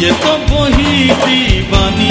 ये तो वही दीवानी